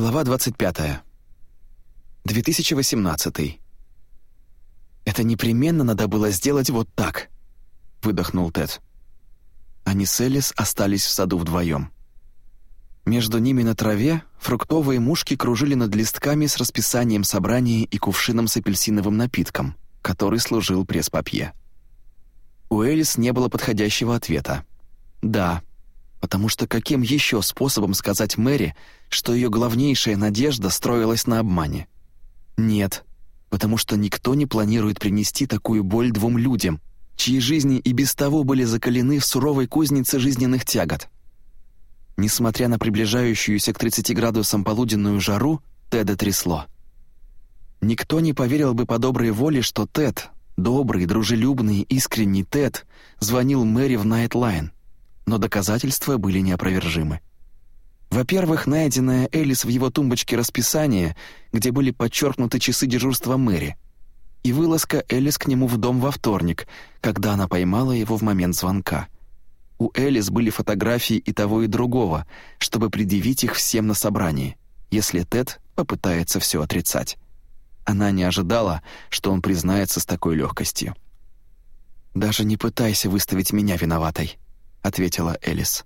Глава 25. 2018. «Это непременно надо было сделать вот так», — выдохнул Тед. Они с Элис остались в саду вдвоем. Между ними на траве фруктовые мушки кружили над листками с расписанием собрания и кувшином с апельсиновым напитком, который служил пресс-папье. У Элис не было подходящего ответа. «Да», потому что каким еще способом сказать Мэри, что ее главнейшая надежда строилась на обмане? Нет, потому что никто не планирует принести такую боль двум людям, чьи жизни и без того были закалены в суровой кузнице жизненных тягот. Несмотря на приближающуюся к 30 градусам полуденную жару, Теда трясло. Никто не поверил бы по доброй воле, что Тед, добрый, дружелюбный, искренний Тед, звонил Мэри в Найтлайн — но доказательства были неопровержимы. Во-первых, найденное Элис в его тумбочке расписание, где были подчеркнуты часы дежурства Мэри, и вылазка Элис к нему в дом во вторник, когда она поймала его в момент звонка. У Элис были фотографии и того, и другого, чтобы предъявить их всем на собрании, если Тед попытается все отрицать. Она не ожидала, что он признается с такой легкостью. «Даже не пытайся выставить меня виноватой», — ответила Элис.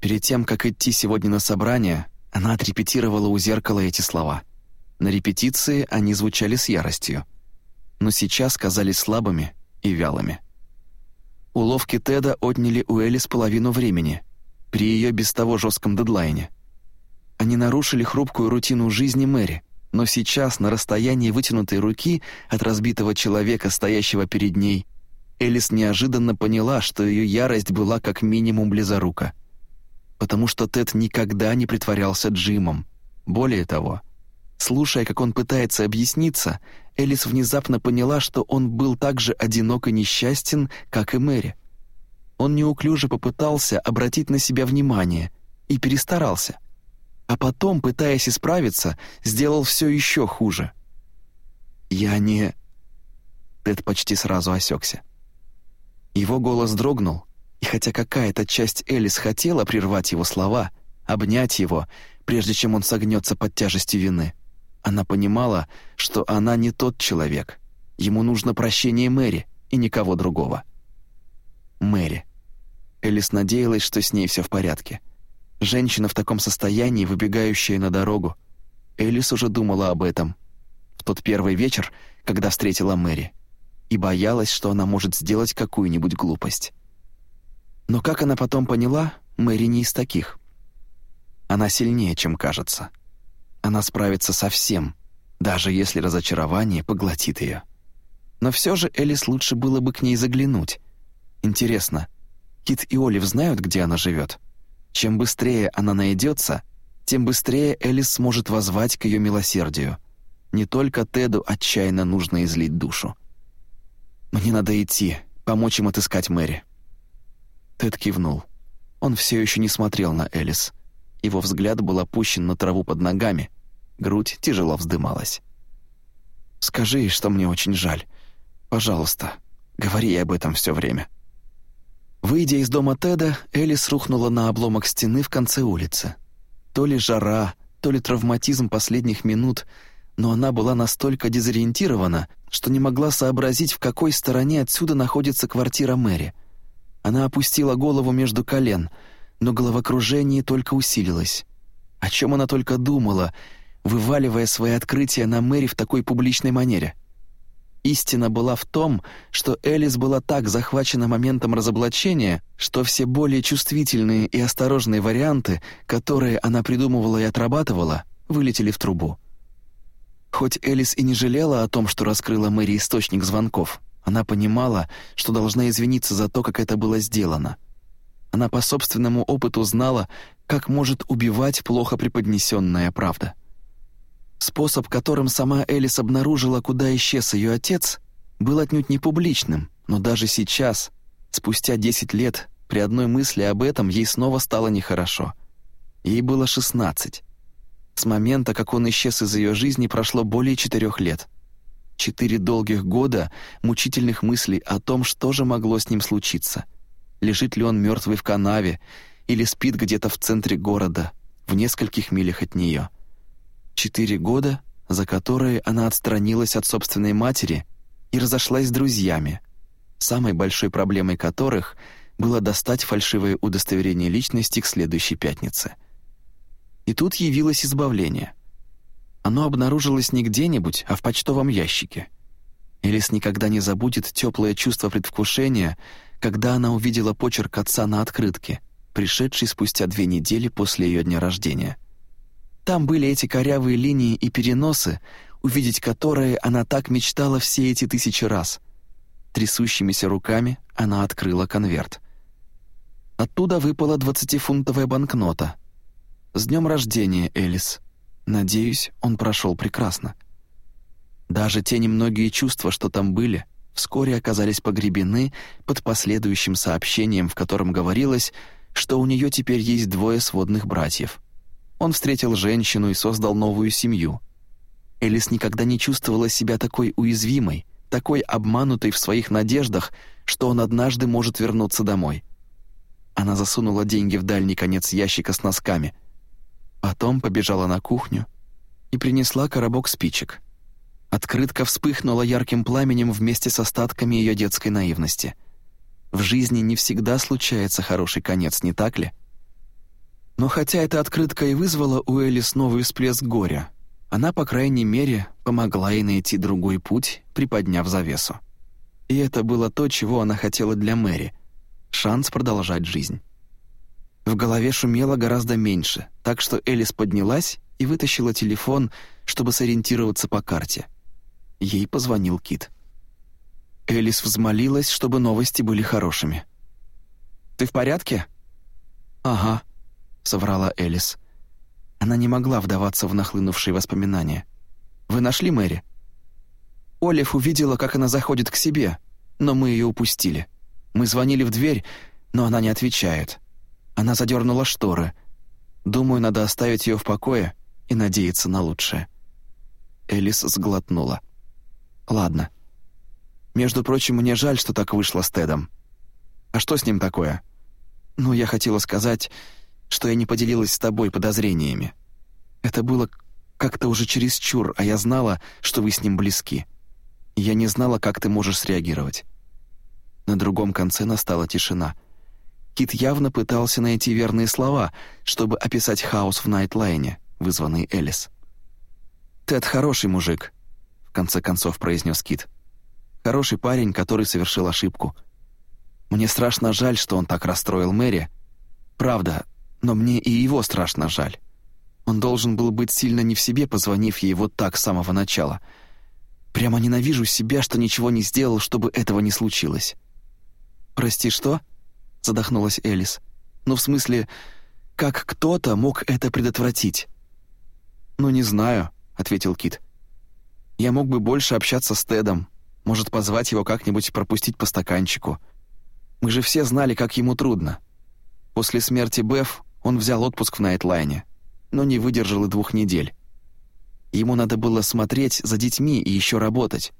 Перед тем, как идти сегодня на собрание, она отрепетировала у зеркала эти слова. На репетиции они звучали с яростью, но сейчас казались слабыми и вялыми. Уловки Теда отняли у Элис половину времени при ее без того жестком дедлайне. Они нарушили хрупкую рутину жизни Мэри, но сейчас, на расстоянии вытянутой руки от разбитого человека, стоящего перед ней, Элис неожиданно поняла, что ее ярость была как минимум близорука. Потому что Тед никогда не притворялся Джимом. Более того, слушая, как он пытается объясниться, Элис внезапно поняла, что он был так же одинок и несчастен, как и Мэри. Он неуклюже попытался обратить на себя внимание и перестарался. А потом, пытаясь исправиться, сделал все еще хуже. «Я не...» Тед почти сразу осекся. Его голос дрогнул, и хотя какая-то часть Элис хотела прервать его слова, обнять его, прежде чем он согнется под тяжестью вины, она понимала, что она не тот человек. Ему нужно прощение Мэри и никого другого. Мэри. Элис надеялась, что с ней все в порядке. Женщина в таком состоянии, выбегающая на дорогу. Элис уже думала об этом. В тот первый вечер, когда встретила Мэри и боялась, что она может сделать какую-нибудь глупость. Но как она потом поняла, Мэри не из таких. Она сильнее, чем кажется. Она справится со всем, даже если разочарование поглотит ее. Но все же Элис лучше было бы к ней заглянуть. Интересно, Кит и Олив знают, где она живет? Чем быстрее она найдется, тем быстрее Элис сможет возвать к ее милосердию. Не только Теду отчаянно нужно излить душу. «Мне надо идти, помочь им отыскать Мэри». Тед кивнул. Он все еще не смотрел на Элис. Его взгляд был опущен на траву под ногами. Грудь тяжело вздымалась. «Скажи, что мне очень жаль. Пожалуйста, говори об этом все время». Выйдя из дома Теда, Элис рухнула на обломок стены в конце улицы. То ли жара, то ли травматизм последних минут — но она была настолько дезориентирована, что не могла сообразить, в какой стороне отсюда находится квартира Мэри. Она опустила голову между колен, но головокружение только усилилось. О чем она только думала, вываливая свои открытия на Мэри в такой публичной манере? Истина была в том, что Элис была так захвачена моментом разоблачения, что все более чувствительные и осторожные варианты, которые она придумывала и отрабатывала, вылетели в трубу. Хоть Элис и не жалела о том, что раскрыла Мэри источник звонков, она понимала, что должна извиниться за то, как это было сделано. Она по собственному опыту знала, как может убивать плохо преподнесенная правда. Способ, которым сама Элис обнаружила, куда исчез ее отец, был отнюдь не публичным, но даже сейчас, спустя 10 лет, при одной мысли об этом ей снова стало нехорошо. Ей было 16. С момента, как он исчез из ее жизни, прошло более четырех лет. Четыре долгих года мучительных мыслей о том, что же могло с ним случиться. Лежит ли он мертвый в канаве или спит где-то в центре города, в нескольких милях от нее. Четыре года, за которые она отстранилась от собственной матери и разошлась с друзьями, самой большой проблемой которых было достать фальшивое удостоверение личности к следующей пятнице. И тут явилось избавление. Оно обнаружилось не где-нибудь, а в почтовом ящике. Элис никогда не забудет теплое чувство предвкушения, когда она увидела почерк отца на открытке, пришедшей спустя две недели после ее дня рождения. Там были эти корявые линии и переносы, увидеть которые она так мечтала все эти тысячи раз. Трясущимися руками она открыла конверт. Оттуда выпала двадцатифунтовая банкнота. «С днем рождения, Элис. Надеюсь, он прошел прекрасно». Даже те немногие чувства, что там были, вскоре оказались погребены под последующим сообщением, в котором говорилось, что у нее теперь есть двое сводных братьев. Он встретил женщину и создал новую семью. Элис никогда не чувствовала себя такой уязвимой, такой обманутой в своих надеждах, что он однажды может вернуться домой. Она засунула деньги в дальний конец ящика с носками. Потом побежала на кухню и принесла коробок спичек. Открытка вспыхнула ярким пламенем вместе с остатками ее детской наивности. В жизни не всегда случается хороший конец, не так ли? Но хотя эта открытка и вызвала у Элис новый всплеск горя, она, по крайней мере, помогла ей найти другой путь, приподняв завесу. И это было то, чего она хотела для Мэри — шанс продолжать жизнь. В голове шумело гораздо меньше, так что Элис поднялась и вытащила телефон, чтобы сориентироваться по карте. Ей позвонил Кит. Элис взмолилась, чтобы новости были хорошими. «Ты в порядке?» «Ага», — соврала Элис. Она не могла вдаваться в нахлынувшие воспоминания. «Вы нашли Мэри?» Олив увидела, как она заходит к себе, но мы ее упустили. Мы звонили в дверь, но она не отвечает. Она задернула шторы. Думаю, надо оставить ее в покое и надеяться на лучшее. Элис сглотнула. «Ладно. Между прочим, мне жаль, что так вышло с Тедом. А что с ним такое? Ну, я хотела сказать, что я не поделилась с тобой подозрениями. Это было как-то уже чересчур, а я знала, что вы с ним близки. Я не знала, как ты можешь среагировать». На другом конце настала тишина. Кит явно пытался найти верные слова, чтобы описать хаос в Найтлайне, вызванный Элис. «Тед хороший мужик», — в конце концов произнес Кит. «Хороший парень, который совершил ошибку. Мне страшно жаль, что он так расстроил Мэри. Правда, но мне и его страшно жаль. Он должен был быть сильно не в себе, позвонив ей вот так с самого начала. Прямо ненавижу себя, что ничего не сделал, чтобы этого не случилось. «Прости, что?» — задохнулась Элис. «Ну, в смысле, как кто-то мог это предотвратить?» «Ну, не знаю», — ответил Кит. «Я мог бы больше общаться с Тедом, может, позвать его как-нибудь пропустить по стаканчику. Мы же все знали, как ему трудно. После смерти Беф он взял отпуск в Найтлайне, но не выдержал и двух недель. Ему надо было смотреть за детьми и еще работать.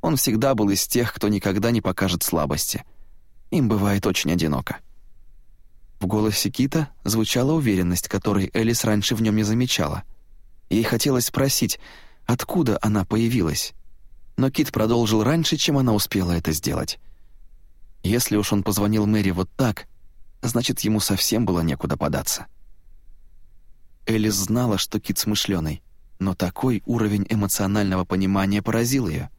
Он всегда был из тех, кто никогда не покажет слабости. Им бывает очень одиноко. В голосе Кита звучала уверенность, которой Элис раньше в нем не замечала. Ей хотелось спросить, откуда она появилась. Но Кит продолжил раньше, чем она успела это сделать. Если уж он позвонил Мэри вот так, значит, ему совсем было некуда податься. Элис знала, что Кит смышленый, но такой уровень эмоционального понимания поразил ее.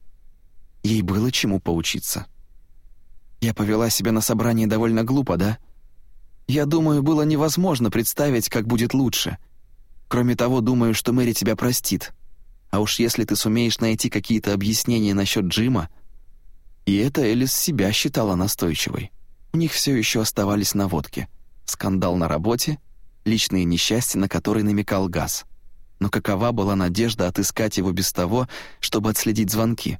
Ей было чему поучиться. Я повела себя на собрании довольно глупо, да? Я думаю, было невозможно представить, как будет лучше. Кроме того, думаю, что Мэри тебя простит. А уж если ты сумеешь найти какие-то объяснения насчет Джима... И это Элис себя считала настойчивой. У них все еще оставались наводки. Скандал на работе, личные несчастья, на которые намекал Газ. Но какова была надежда отыскать его без того, чтобы отследить звонки?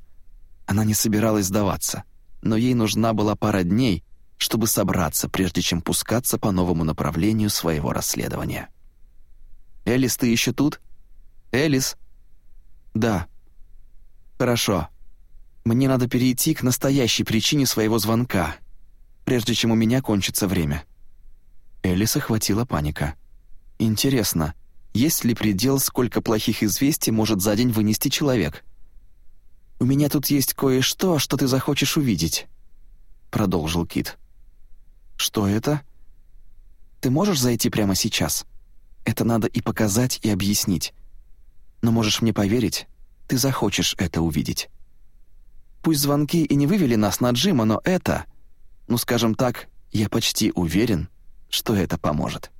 Она не собиралась сдаваться, но ей нужна была пара дней, чтобы собраться, прежде чем пускаться по новому направлению своего расследования. «Элис, ты еще тут? Элис?» «Да». «Хорошо. Мне надо перейти к настоящей причине своего звонка, прежде чем у меня кончится время». Элис охватила паника. Интересно, есть ли предел, сколько плохих известий может за день вынести человек? «У меня тут есть кое-что, что ты захочешь увидеть», — продолжил Кит. «Что это?» «Ты можешь зайти прямо сейчас? Это надо и показать, и объяснить. Но можешь мне поверить, ты захочешь это увидеть. Пусть звонки и не вывели нас на Джима, но это, ну скажем так, я почти уверен, что это поможет».